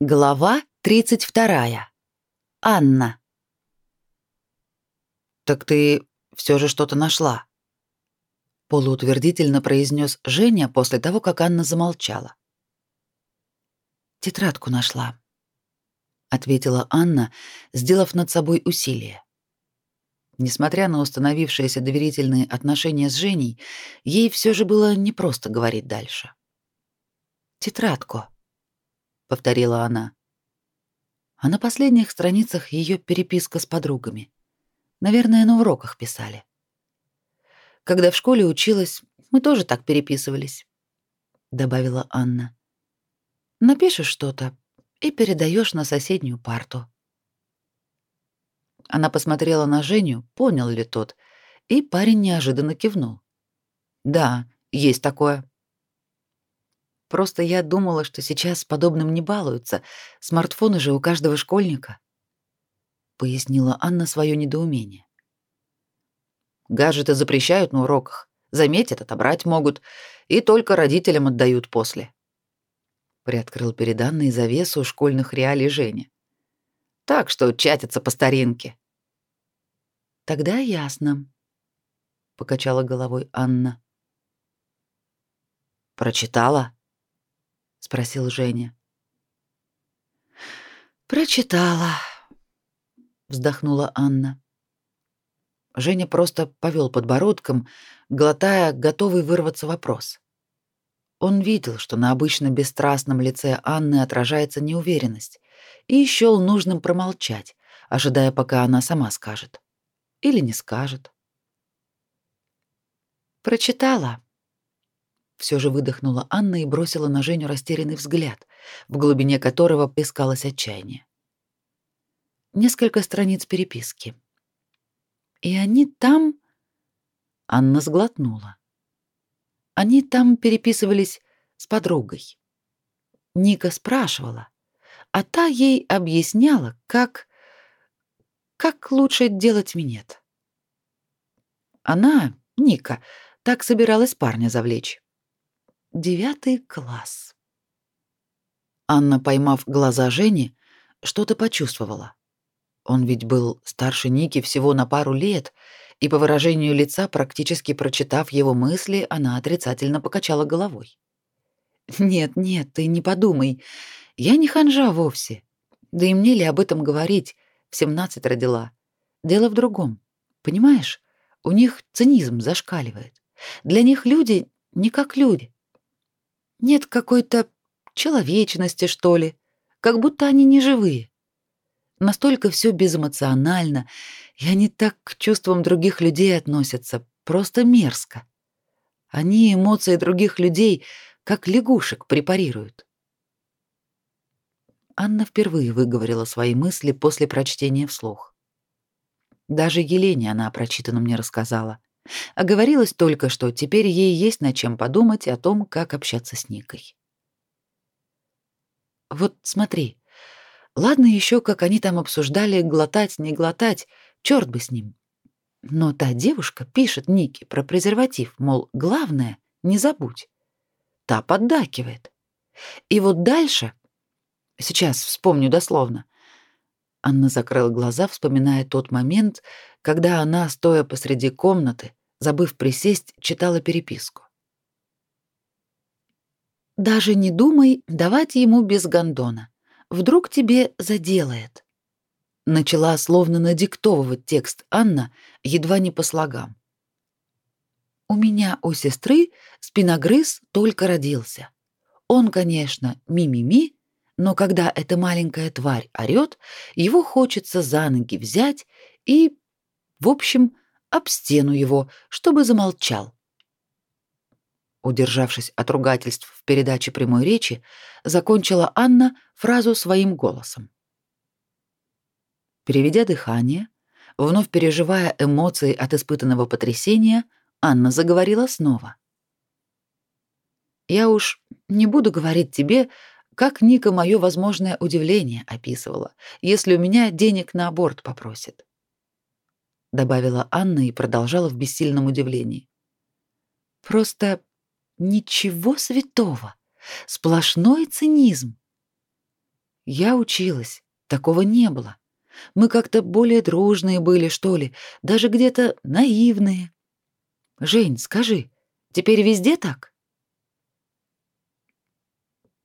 Глава 32. Анна. «Так ты все же что-то нашла?» Полуутвердительно произнес Женя после того, как Анна замолчала. «Тетрадку нашла», — ответила Анна, сделав над собой усилие. Несмотря на установившиеся доверительные отношения с Женей, ей все же было непросто говорить дальше. «Тетрадку», — повторила она. А на последних страницах ее переписка с подругами. Наверное, на уроках писали. Когда в школе училась, мы тоже так переписывались, добавила Анна. Напишешь что-то и передаешь на соседнюю парту. Она посмотрела на Женю, понял ли тот, и парень неожиданно кивнул. Да, есть такое. Просто я думала, что сейчас с подобным не балуются. Смартфоны же у каждого школьника. Пояснила Анна свое недоумение. Гаджеты запрещают на уроках. Заметят, отобрать могут. И только родителям отдают после. Приоткрыл перед Анной завесу школьных реалий Женя. Так что чатятся по старинке. Тогда ясно. Покачала головой Анна. Прочитала? Спросил Женя. Прочитала, вздохнула Анна. Женя просто повел подбородком, глотая готовый вырваться вопрос. Он видел, что на обычно бесстрастном лице Анны отражается неуверенность, и счёл нужным промолчать, ожидая, пока она сама скажет. Или не скажет. Прочитала, все же выдохнула Анна и бросила на Женю растерянный взгляд, в глубине которого плескалось отчаяние. Несколько страниц переписки. И они там... Анна сглотнула. Они там переписывались с подругой. Ника спрашивала, а та ей объясняла, как... как лучше делать минет. Она, Ника, так собиралась парня завлечь. Девятый класс. Анна, поймав глаза Жени, что-то почувствовала. Он ведь был старше Ники всего на пару лет, и по выражению лица, практически прочитав его мысли, она отрицательно покачала головой. «Нет, нет, ты не подумай. Я не ханжа вовсе. Да и мне ли об этом говорить? В семнадцать родила. Дело в другом. Понимаешь, у них цинизм зашкаливает. Для них люди не как люди. Нет какой-то человечности, что ли, как будто они не живые. Настолько все безэмоционально, и они так к чувствам других людей относятся, просто мерзко. Они эмоции других людей как лягушек препарируют. Анна впервые выговорила свои мысли после прочтения вслух. Даже Елене она о прочитанном не рассказала. А говорилось только, что теперь ей есть над чем подумать о том, как общаться с Никой. Вот смотри. Ладно еще, как они там обсуждали глотать, не глотать, черт бы с ним. Но та девушка пишет Нике про презерватив, мол, главное, не забудь. Та поддакивает. И вот дальше, сейчас вспомню дословно, Анна закрыла глаза, вспоминая тот момент, когда она, стоя посреди комнаты, забыв присесть, читала переписку. Даже не думай давать ему без гондона. Вдруг тебе заделает. Начала словно надиктовывать текст Анна, едва не по слогам. У меня у сестры спиногрыз только родился. Он, конечно, ми-ми-ми, но когда эта маленькая тварь орёт, его хочется за ноги взять и, в общем, об стену его, чтобы замолчал. Удержавшись от ругательств в передаче прямой речи, закончила Анна фразу своим голосом. Переведя дыхание, вновь переживая эмоции от испытанного потрясения, Анна заговорила снова. «Я уж не буду говорить тебе, как Ника мое возможное удивление описывала, если у меня денег на аборт попросит. Добавила Анна и продолжала в бессильном удивлении. Просто ничего святого, сплошной цинизм. Я училась, такого не было. Мы как-то более дружные были, что ли, даже где-то наивные. Жень, скажи, теперь везде так?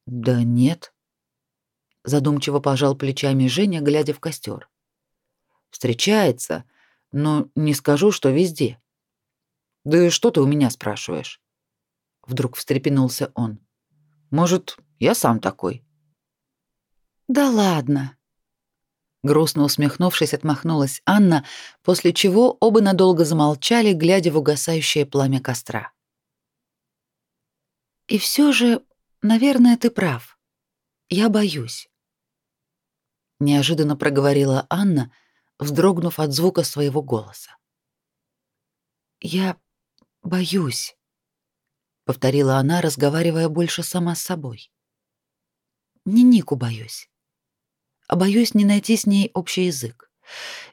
Да нет. Задумчиво пожал плечами Женя, глядя в костер. Встречается, но не скажу, что везде. Да и что ты у меня спрашиваешь? Вдруг встрепенулся он. Может, я сам такой? Да ладно. Грустно усмехнувшись, отмахнулась Анна, после чего оба надолго замолчали, глядя в угасающее пламя костра. И все же, наверное, ты прав. Я боюсь. Неожиданно проговорила Анна, вздрогнув от звука своего голоса. Я боюсь, повторила она, разговаривая больше сама с собой. Не Нику боюсь а боюсь не найти с ней общий язык.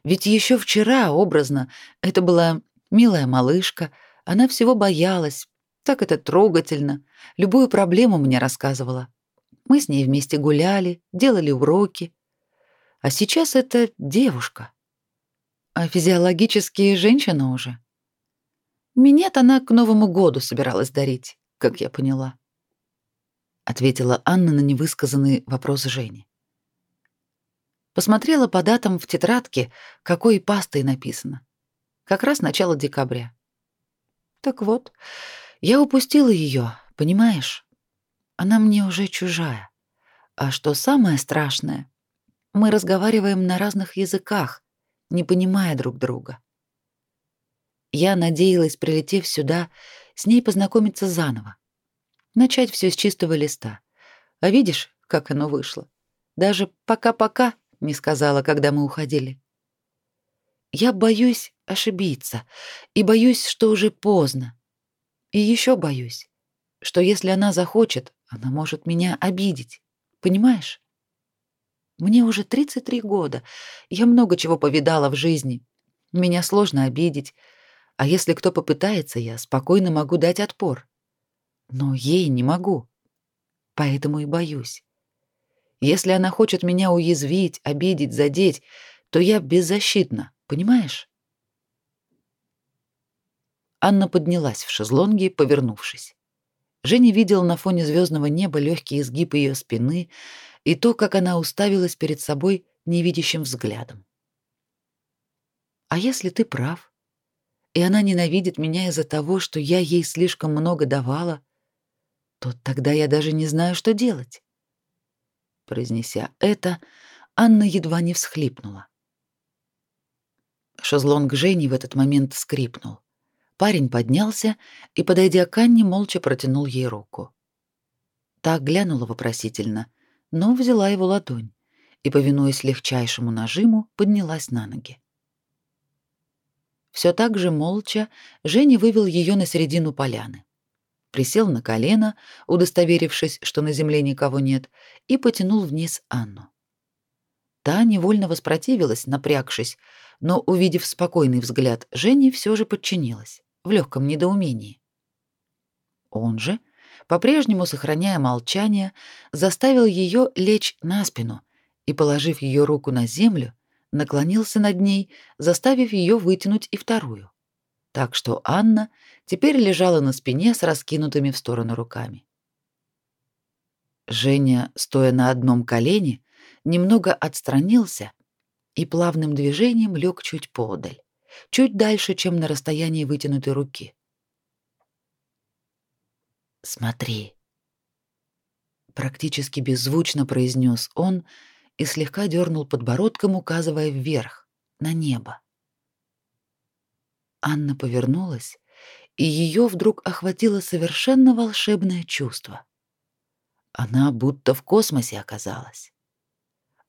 Ведь еще вчера, образно, это была милая малышка, она всего боялась, так это трогательно, любую проблему мне рассказывала. Мы с ней вместе гуляли, делали уроки. А сейчас это девушка. А физиологически женщина уже. Минет она к Новому году собиралась дарить, как я поняла. Ответила Анна на невысказанный вопрос Жени. Посмотрела по датам в тетрадке, какой пастой написано. Как раз начало декабря. Так вот, я упустила ее, понимаешь? Она мне уже чужая. А что самое страшное, мы разговариваем на разных языках, не понимая друг друга. Я надеялась, прилетев сюда, с ней познакомиться заново. Начать все с чистого листа. А видишь, как оно вышло? Даже пока-пока не сказала, когда мы уходили. Я боюсь ошибиться и боюсь, что уже поздно. И еще боюсь, что если она захочет, она может меня обидеть. Понимаешь? Мне уже 33 года. Я много чего повидала в жизни. Меня сложно обидеть, а если кто попытается, я спокойно могу дать отпор. Но ей не могу. Поэтому и боюсь. Если она хочет меня уязвить, обидеть, задеть, то я беззащитна, понимаешь? Анна поднялась в шезлонге, повернувшись. Женя видел на фоне звездного неба легкий изгиб ее спины и то, как она уставилась перед собой невидящим взглядом. А если ты прав, и она ненавидит меня из-за того, что я ей слишком много давала, то тогда я даже не знаю, что делать. Произнеся это, Анна едва не всхлипнула. Шезлонг Жени в этот момент скрипнул. Парень поднялся и, подойдя к Анне, молча протянул ей руку. Та глянула вопросительно, но взяла его ладонь и, повинуясь легчайшему нажиму, поднялась на ноги. Все так же молча Женя вывел ее на середину поляны присел на колено, удостоверившись, что на земле никого нет, и потянул вниз Анну. Та невольно воспротивилась, напрягшись, но, увидев спокойный взгляд Жени, все же подчинилась, в легком недоумении. Он же, по-прежнему сохраняя молчание, заставил ее лечь на спину и, положив ее руку на землю, наклонился над ней, заставив ее вытянуть и вторую так что Анна теперь лежала на спине с раскинутыми в сторону руками. Женя, стоя на одном колене, немного отстранился и плавным движением лег чуть подаль, чуть дальше, чем на расстоянии вытянутой руки. «Смотри», — практически беззвучно произнес он и слегка дернул подбородком, указывая вверх, на небо. Анна повернулась, и ее вдруг охватило совершенно волшебное чувство. Она будто в космосе оказалась.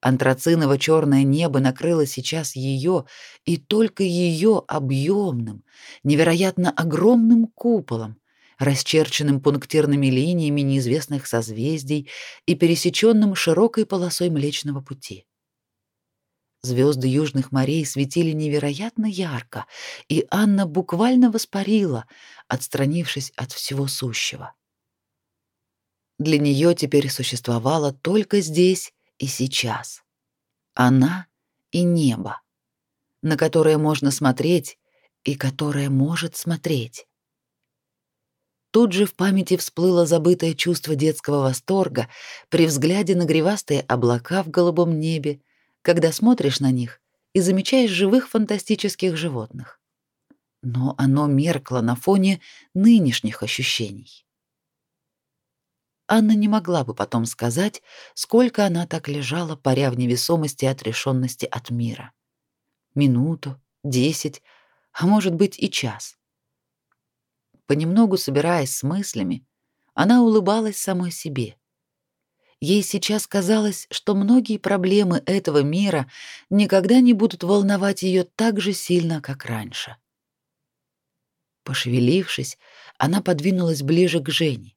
Антрациново-черное небо накрыло сейчас ее и только ее объемным, невероятно огромным куполом, расчерченным пунктирными линиями неизвестных созвездий и пересеченным широкой полосой Млечного Пути. Звезды южных морей светили невероятно ярко, и Анна буквально воспарила, отстранившись от всего сущего. Для нее теперь существовало только здесь и сейчас. Она и небо, на которое можно смотреть и которое может смотреть. Тут же в памяти всплыло забытое чувство детского восторга при взгляде на гривастые облака в голубом небе, когда смотришь на них и замечаешь живых фантастических животных. Но оно меркло на фоне нынешних ощущений. Анна не могла бы потом сказать, сколько она так лежала, паря в невесомости и отрешенности от мира. Минуту, десять, а может быть и час. Понемногу собираясь с мыслями, она улыбалась самой себе. Ей сейчас казалось, что многие проблемы этого мира никогда не будут волновать ее так же сильно, как раньше. Пошевелившись, она подвинулась ближе к Жене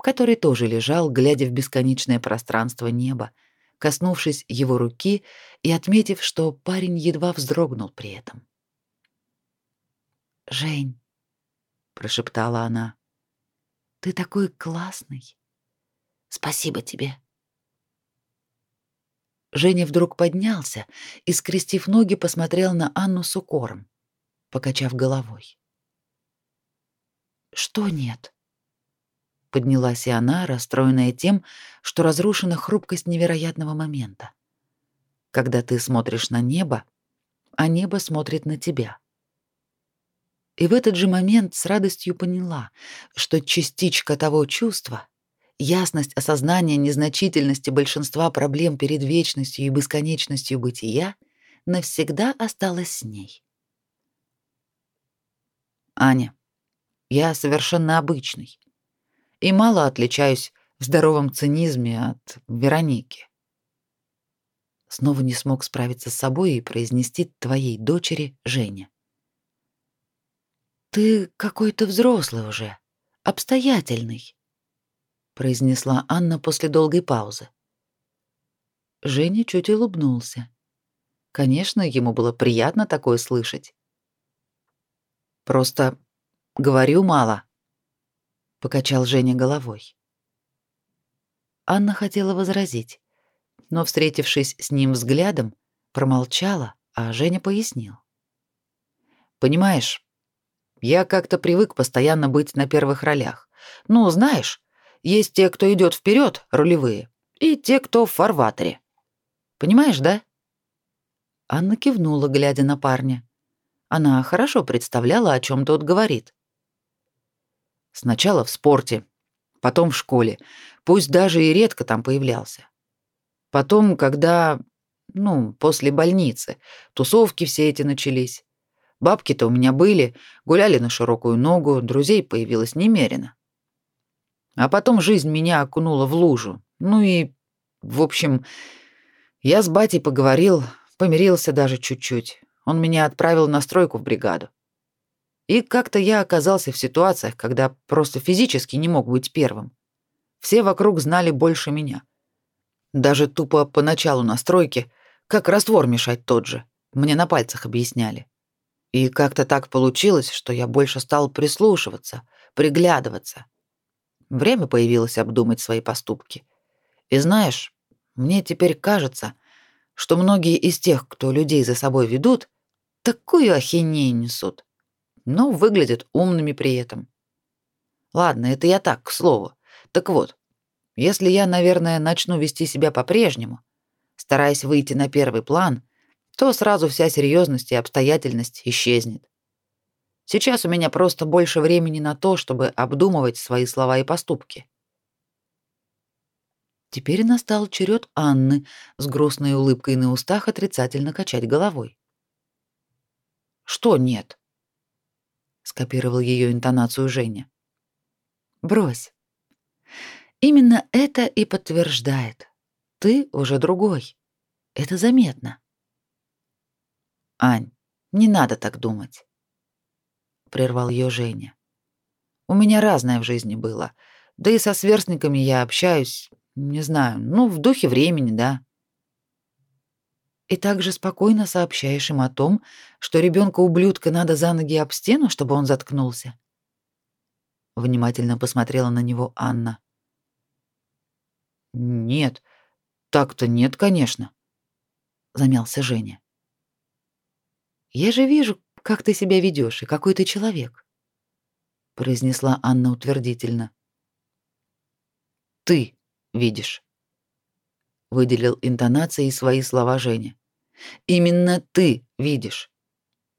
который тоже лежал, глядя в бесконечное пространство неба, коснувшись его руки и отметив, что парень едва вздрогнул при этом. «Жень», — прошептала она, — «ты такой классный. Спасибо тебе». Женя вдруг поднялся и, скрестив ноги, посмотрел на Анну с укором, покачав головой. «Что нет?» Поднялась и она, расстроенная тем, что разрушена хрупкость невероятного момента. Когда ты смотришь на небо, а небо смотрит на тебя. И в этот же момент с радостью поняла, что частичка того чувства, ясность осознания незначительности большинства проблем перед вечностью и бесконечностью бытия навсегда осталась с ней. Аня, я совершенно обычный и мало отличаюсь в здоровом цинизме от Вероники. Снова не смог справиться с собой и произнести твоей дочери Женя. Ты какой-то взрослый уже, обстоятельный, произнесла Анна после долгой паузы. Женя чуть улыбнулся. Конечно, ему было приятно такое слышать. Просто говорю мало, покачал Женя головой. Анна хотела возразить, но, встретившись с ним взглядом, промолчала, а Женя пояснил. Понимаешь, я как-то привык постоянно быть на первых ролях. Ну, знаешь, есть те, кто идет вперед, рулевые, и те, кто в фарватере. Понимаешь, да? Анна кивнула, глядя на парня. Она хорошо представляла, о чем тот говорит. Сначала в спорте, потом в школе, пусть даже и редко там появлялся. Потом, когда, ну, после больницы, тусовки все эти начались. Бабки-то у меня были, гуляли на широкую ногу, друзей появилось немерено. А потом жизнь меня окунула в лужу. Ну и, в общем, я с батей поговорил, помирился даже чуть-чуть. Он меня отправил на стройку в бригаду. И как-то я оказался в ситуациях, когда просто физически не мог быть первым. Все вокруг знали больше меня. Даже тупо поначалу на стройке, как раствор мешать тот же, мне на пальцах объясняли. И как-то так получилось, что я больше стал прислушиваться, приглядываться. Время появилось обдумать свои поступки. И знаешь, мне теперь кажется, что многие из тех, кто людей за собой ведут, такую ахинею несут но выглядят умными при этом. Ладно, это я так, к слову. Так вот, если я, наверное, начну вести себя по-прежнему, стараясь выйти на первый план, то сразу вся серьезность и обстоятельность исчезнет. Сейчас у меня просто больше времени на то, чтобы обдумывать свои слова и поступки. Теперь настал черед Анны с грустной улыбкой на устах отрицательно качать головой. Что нет? Скопировал ее интонацию Женя. Брось. Именно это и подтверждает. Ты уже другой. Это заметно. Ань, не надо так думать, прервал ее Женя. У меня разное в жизни было. Да и со сверстниками я общаюсь, не знаю, ну, в духе времени, да и также спокойно сообщаешь им о том, что ребенка-ублюдка надо за ноги об стену, чтобы он заткнулся. Внимательно посмотрела на него Анна. Нет, Так-то нет, конечно, замялся Женя. Я же вижу, как ты себя ведешь и какой ты человек, произнесла Анна утвердительно. Ты видишь, выделил интонацией свои слова Женя. Именно ты видишь.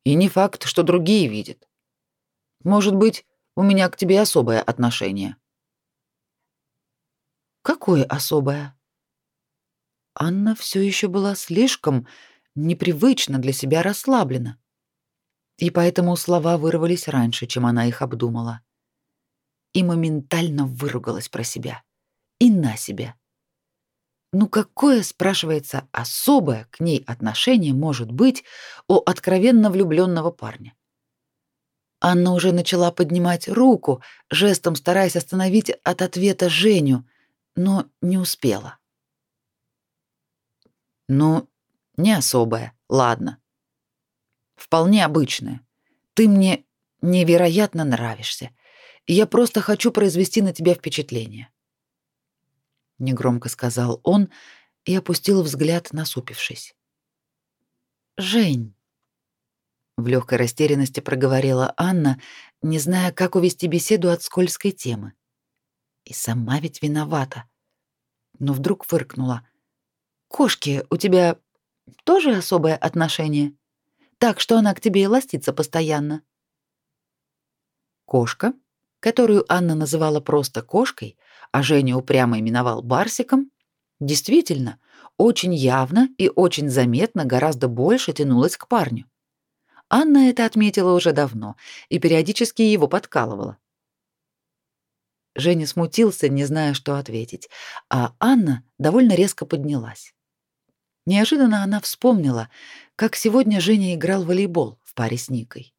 И не факт, что другие видят. Может быть, у меня к тебе особое отношение. Какое особое? Анна все еще была слишком непривычно для себя расслаблена. И поэтому слова вырвались раньше, чем она их обдумала. И моментально выругалась про себя. И на себя. Ну какое, спрашивается, особое к ней отношение может быть у откровенно влюбленного парня? Анна уже начала поднимать руку, жестом стараясь остановить от ответа Женю, но не успела. Ну, не особое, ладно. Вполне обычное. Ты мне невероятно нравишься, я просто хочу произвести на тебя впечатление негромко сказал он и опустил взгляд, насупившись. Жень в легкой растерянности проговорила Анна, не зная, как увести беседу от скользкой темы. И сама ведь виновата. Но вдруг фыркнула. Кошки у тебя тоже особое отношение? Так что она к тебе и ластится постоянно. Кошка, которую Анна называла просто кошкой, а Женя упрямо именовал Барсиком, действительно, очень явно и очень заметно гораздо больше тянулась к парню. Анна это отметила уже давно и периодически его подкалывала. Женя смутился, не зная, что ответить, а Анна довольно резко поднялась. Неожиданно она вспомнила, как сегодня Женя играл в волейбол в паре с Никой.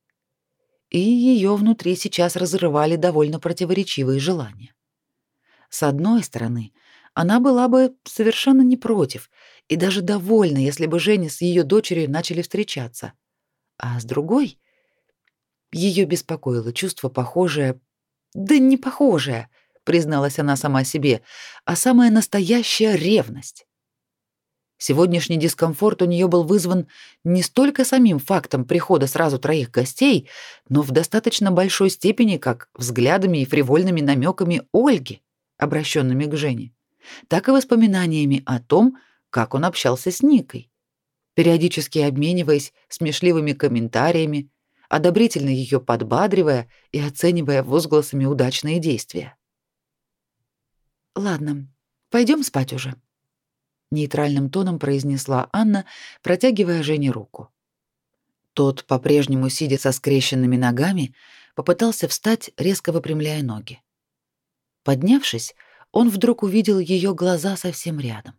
И ее внутри сейчас разрывали довольно противоречивые желания. С одной стороны, она была бы совершенно не против и даже довольна, если бы Женя с ее дочерью начали встречаться. А с другой, ее беспокоило чувство похожее, да не похожее, призналась она сама себе, а самая настоящая ревность. Сегодняшний дискомфорт у нее был вызван не столько самим фактом прихода сразу троих гостей, но в достаточно большой степени как взглядами и фривольными намеками Ольги обращенными к Жене, так и воспоминаниями о том, как он общался с Никой, периодически обмениваясь смешливыми комментариями, одобрительно ее подбадривая и оценивая возгласами удачные действия. Ладно, пойдем спать уже, нейтральным тоном произнесла Анна, протягивая Жене руку. Тот, по-прежнему сидя со скрещенными ногами, попытался встать, резко выпрямляя ноги. Поднявшись, он вдруг увидел ее глаза совсем рядом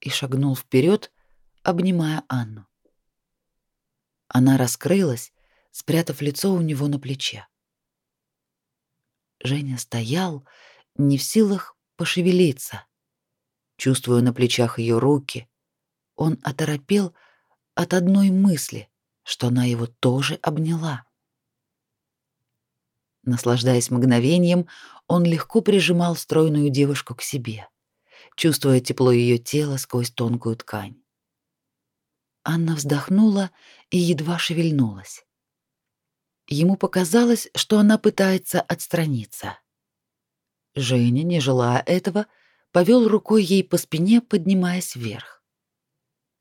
и шагнул вперед, обнимая Анну. Она раскрылась, спрятав лицо у него на плече. Женя стоял, не в силах пошевелиться. Чувствуя на плечах ее руки, он оторопел от одной мысли, что она его тоже обняла. Наслаждаясь мгновением, он легко прижимал стройную девушку к себе, чувствуя тепло ее тела сквозь тонкую ткань. Анна вздохнула и едва шевельнулась. Ему показалось, что она пытается отстраниться. Женя, не желая этого, повел рукой ей по спине, поднимаясь вверх.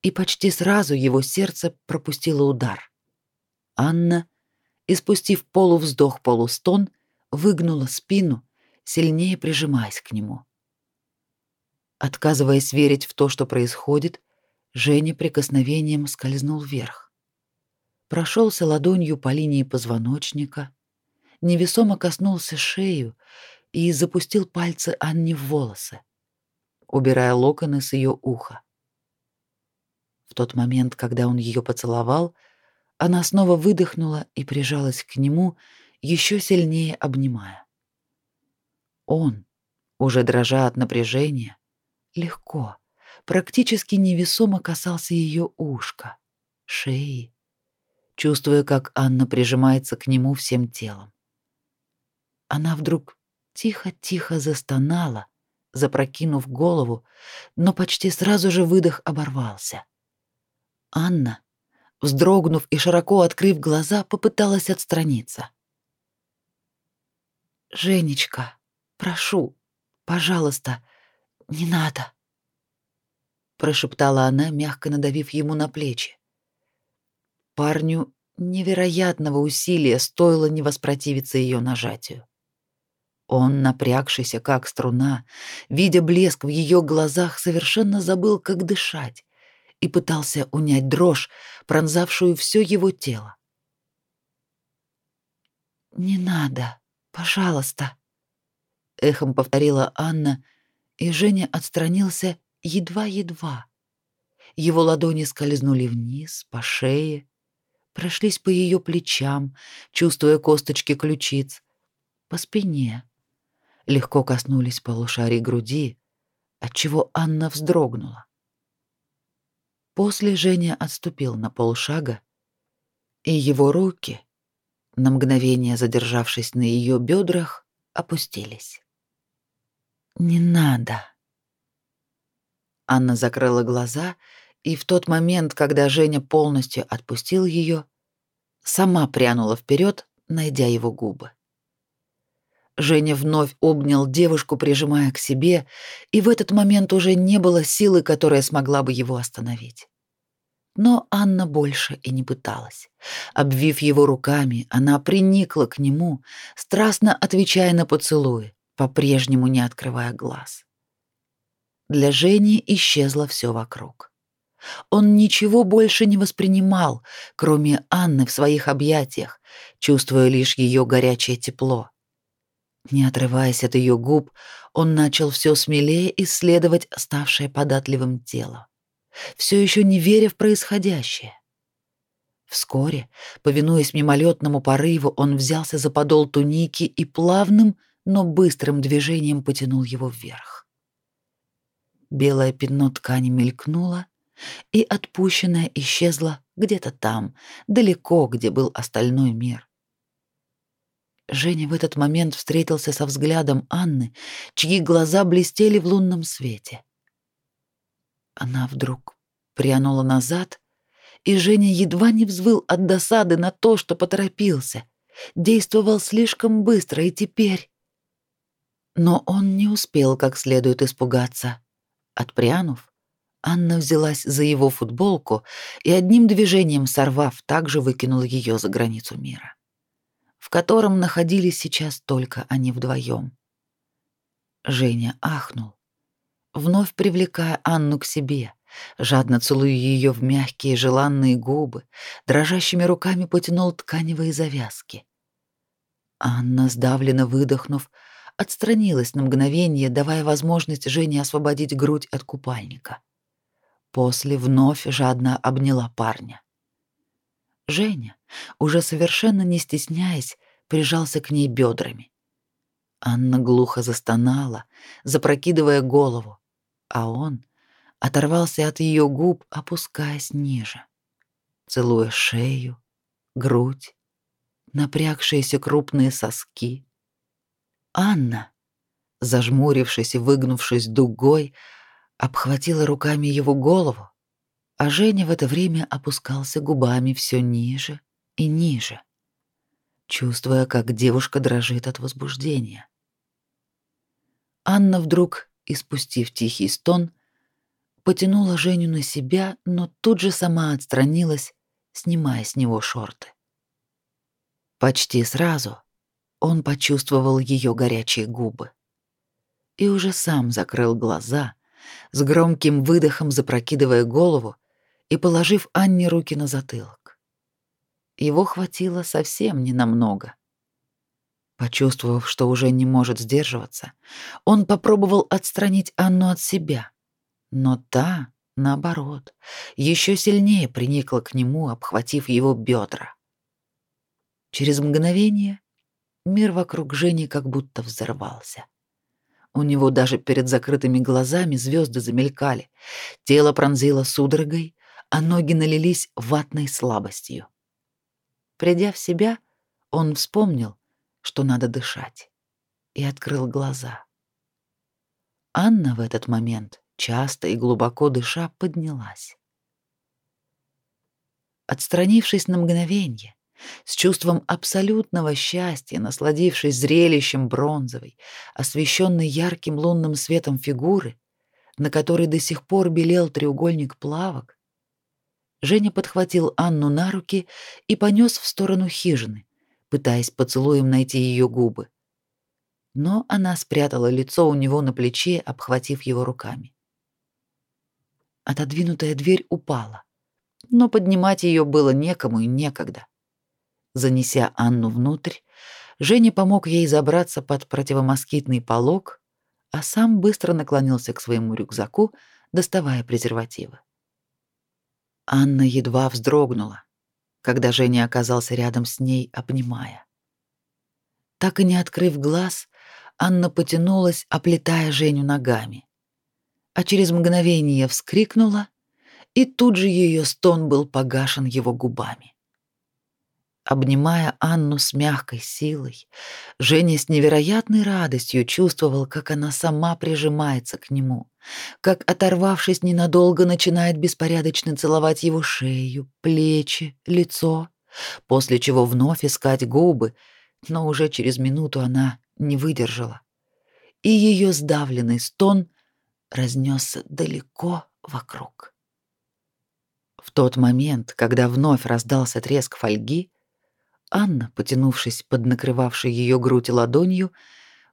И почти сразу его сердце пропустило удар. Анна и, спустив полувздох-полустон, выгнула спину, сильнее прижимаясь к нему. Отказываясь верить в то, что происходит, Женя прикосновением скользнул вверх. Прошелся ладонью по линии позвоночника, невесомо коснулся шею и запустил пальцы Анне в волосы, убирая локоны с ее уха. В тот момент, когда он ее поцеловал, она снова выдохнула и прижалась к нему, еще сильнее обнимая. Он, уже дрожа от напряжения, легко, практически невесомо касался ее ушка, шеи, чувствуя, как Анна прижимается к нему всем телом. Она вдруг тихо-тихо застонала, запрокинув голову, но почти сразу же выдох оборвался. Анна, вздрогнув и широко открыв глаза, попыталась отстраниться. «Женечка, прошу, пожалуйста, не надо», — прошептала она, мягко надавив ему на плечи. Парню невероятного усилия стоило не воспротивиться ее нажатию. Он, напрягшийся как струна, видя блеск в ее глазах, совершенно забыл, как дышать, и пытался унять дрожь, пронзавшую все его тело. «Не надо, пожалуйста», — эхом повторила Анна, и Женя отстранился едва-едва. Его ладони скользнули вниз, по шее, прошлись по ее плечам, чувствуя косточки ключиц, по спине, легко коснулись полушарий груди, отчего Анна вздрогнула. После Женя отступил на полшага, и его руки, на мгновение задержавшись на ее бедрах, опустились. «Не надо». Анна закрыла глаза, и в тот момент, когда Женя полностью отпустил ее, сама прянула вперед, найдя его губы. Женя вновь обнял девушку, прижимая к себе, и в этот момент уже не было силы, которая смогла бы его остановить. Но Анна больше и не пыталась. Обвив его руками, она приникла к нему, страстно отвечая на поцелуи, по-прежнему не открывая глаз. Для Жени исчезло все вокруг. Он ничего больше не воспринимал, кроме Анны в своих объятиях, чувствуя лишь ее горячее тепло. Не отрываясь от ее губ, он начал все смелее исследовать ставшее податливым тело, все еще не веря в происходящее. Вскоре, повинуясь мимолетному порыву, он взялся за подол туники и плавным, но быстрым движением потянул его вверх. Белое пятно ткани мелькнуло, и отпущенное исчезло где-то там, далеко, где был остальной мир. Женя в этот момент встретился со взглядом Анны, чьи глаза блестели в лунном свете. Она вдруг прянула назад, и Женя едва не взвыл от досады на то, что поторопился. Действовал слишком быстро и теперь... Но он не успел как следует испугаться. Отпрянув, Анна взялась за его футболку и одним движением сорвав, также выкинула ее за границу мира в котором находились сейчас только они вдвоем. Женя ахнул, вновь привлекая Анну к себе, жадно целуя ее в мягкие желанные губы, дрожащими руками потянул тканевые завязки. Анна, сдавленно выдохнув, отстранилась на мгновение, давая возможность Жене освободить грудь от купальника. После вновь жадно обняла парня. Женя, уже совершенно не стесняясь, прижался к ней бедрами. Анна глухо застонала, запрокидывая голову, а он оторвался от ее губ, опускаясь ниже, целуя шею, грудь, напрягшиеся крупные соски. Анна, зажмурившись и выгнувшись дугой, обхватила руками его голову, а Женя в это время опускался губами все ниже и ниже, чувствуя, как девушка дрожит от возбуждения. Анна вдруг, испустив тихий стон, потянула Женю на себя, но тут же сама отстранилась, снимая с него шорты. Почти сразу он почувствовал ее горячие губы и уже сам закрыл глаза, с громким выдохом запрокидывая голову и положив Анне руки на затылок. Его хватило совсем ненамного. Почувствовав, что уже не может сдерживаться, он попробовал отстранить Анну от себя, но та, наоборот, еще сильнее приникла к нему, обхватив его бедра. Через мгновение мир вокруг Жени как будто взорвался. У него даже перед закрытыми глазами звезды замелькали, тело пронзило судорогой, а ноги налились ватной слабостью. Придя в себя, он вспомнил, что надо дышать, и открыл глаза. Анна в этот момент, часто и глубоко дыша, поднялась. Отстранившись на мгновение, с чувством абсолютного счастья, насладившись зрелищем бронзовой, освещенной ярким лунным светом фигуры, на которой до сих пор белел треугольник плавок, Женя подхватил Анну на руки и понес в сторону хижины, пытаясь поцелуем найти ее губы. Но она спрятала лицо у него на плече, обхватив его руками. Отодвинутая дверь упала, но поднимать ее было некому и некогда. Занеся Анну внутрь, Женя помог ей забраться под противомоскитный полог, а сам быстро наклонился к своему рюкзаку, доставая презервативы. Анна едва вздрогнула, когда Женя оказался рядом с ней, обнимая. Так и не открыв глаз, Анна потянулась, оплетая Женю ногами. А через мгновение вскрикнула, и тут же ее стон был погашен его губами. Обнимая Анну с мягкой силой, Женя с невероятной радостью чувствовал, как она сама прижимается к нему, как, оторвавшись ненадолго, начинает беспорядочно целовать его шею, плечи, лицо, после чего вновь искать губы, но уже через минуту она не выдержала, и ее сдавленный стон разнесся далеко вокруг. В тот момент, когда вновь раздался треск фольги, Анна, потянувшись под накрывавшей ее грудь ладонью,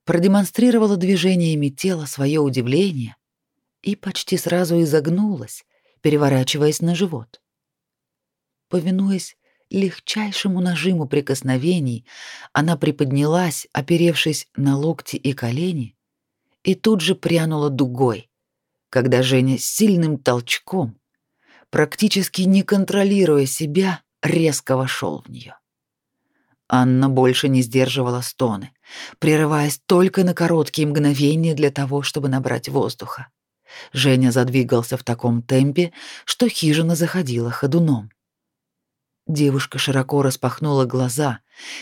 продемонстрировала движениями тела свое удивление и почти сразу изогнулась, переворачиваясь на живот. Повинуясь легчайшему нажиму прикосновений, она приподнялась, оперевшись на локти и колени, и тут же прянула дугой, когда Женя с сильным толчком, практически не контролируя себя, резко вошел в нее. Анна больше не сдерживала стоны, прерываясь только на короткие мгновения для того, чтобы набрать воздуха. Женя задвигался в таком темпе, что хижина заходила ходуном. Девушка широко распахнула глаза,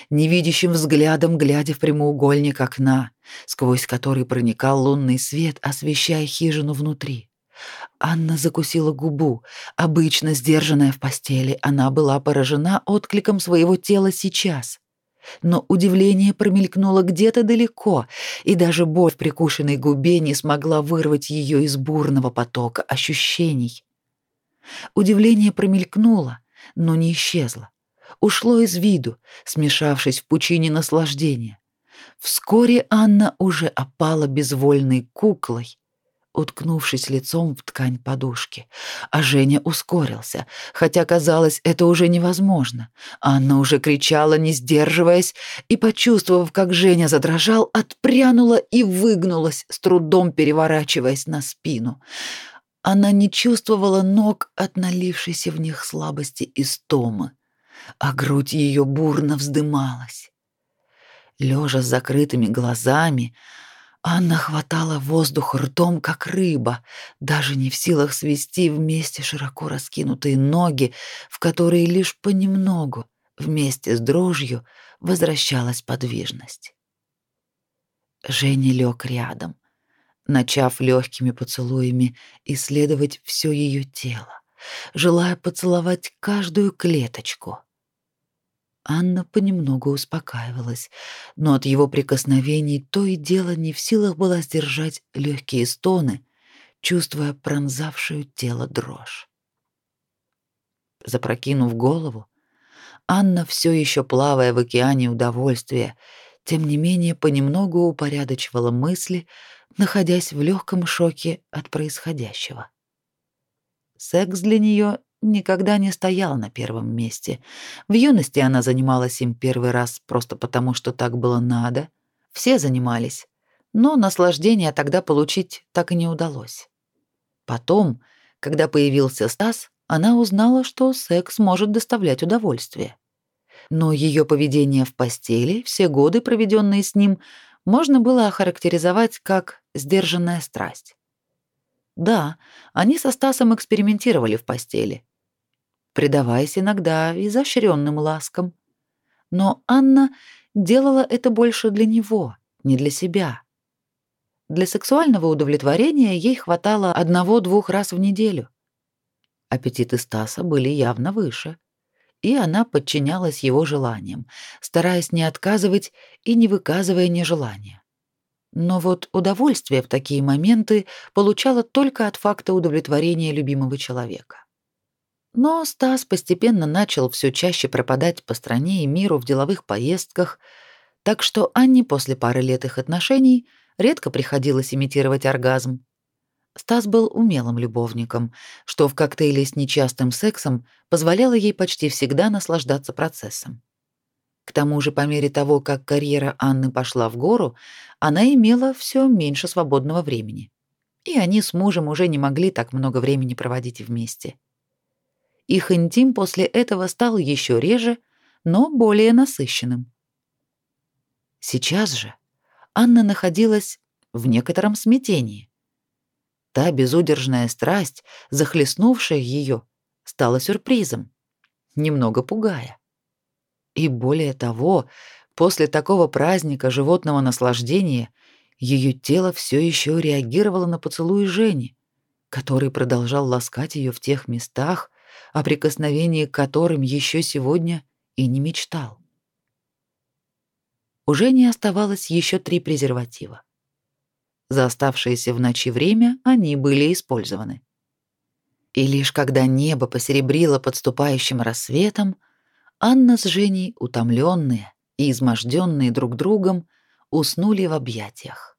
невидящим взглядом глядя в прямоугольник окна, сквозь который проникал лунный свет, освещая хижину внутри. Анна закусила губу. Обычно сдержанная в постели, она была поражена откликом своего тела сейчас. Но удивление промелькнуло где-то далеко, и даже боль в прикушенной губе не смогла вырвать ее из бурного потока ощущений. Удивление промелькнуло, но не исчезло. Ушло из виду, смешавшись в пучине наслаждения. Вскоре Анна уже опала безвольной куклой, уткнувшись лицом в ткань подушки. А Женя ускорился, хотя казалось, это уже невозможно. Анна уже кричала, не сдерживаясь, и, почувствовав, как Женя задрожал, отпрянула и выгнулась, с трудом переворачиваясь на спину. Она не чувствовала ног от налившейся в них слабости и стомы, а грудь ее бурно вздымалась. Лежа с закрытыми глазами, Анна хватала воздух ртом, как рыба, даже не в силах свести вместе широко раскинутые ноги, в которые лишь понемногу, вместе с дрожью, возвращалась подвижность. Женя лег рядом, начав легкими поцелуями исследовать все ее тело, желая поцеловать каждую клеточку — Анна понемногу успокаивалась, но от его прикосновений то и дело не в силах была сдержать легкие стоны, чувствуя пронзавшую тело дрожь. Запрокинув голову, Анна, все еще плавая в океане удовольствия, тем не менее понемногу упорядочивала мысли, находясь в легком шоке от происходящего. Секс для нее никогда не стоял на первом месте. В юности она занималась им первый раз просто потому, что так было надо. Все занимались, но наслаждения тогда получить так и не удалось. Потом, когда появился Стас, она узнала, что секс может доставлять удовольствие. Но ее поведение в постели, все годы, проведенные с ним, можно было охарактеризовать как сдержанная страсть. Да, они со Стасом экспериментировали в постели, предаваясь иногда изощренным ласкам. Но Анна делала это больше для него, не для себя. Для сексуального удовлетворения ей хватало одного-двух раз в неделю. Аппетиты Стаса были явно выше, и она подчинялась его желаниям, стараясь не отказывать и не выказывая нежелания. Но вот удовольствие в такие моменты получала только от факта удовлетворения любимого человека. Но Стас постепенно начал все чаще пропадать по стране и миру в деловых поездках, так что Анне после пары лет их отношений редко приходилось имитировать оргазм. Стас был умелым любовником, что в коктейле с нечастым сексом позволяло ей почти всегда наслаждаться процессом. К тому же, по мере того, как карьера Анны пошла в гору, она имела все меньше свободного времени. И они с мужем уже не могли так много времени проводить вместе. Их интим после этого стал еще реже, но более насыщенным. Сейчас же Анна находилась в некотором смятении. Та безудержная страсть, захлестнувшая ее, стала сюрпризом, немного пугая. И более того, после такого праздника животного наслаждения ее тело все еще реагировало на поцелуй Жени, который продолжал ласкать ее в тех местах, о прикосновении к которым еще сегодня и не мечтал. Уже не оставалось еще три презерватива. За оставшееся в ночи время они были использованы. И лишь когда небо посеребрило подступающим рассветом, Анна с Женей, утомленные и изможденные друг другом, уснули в объятиях.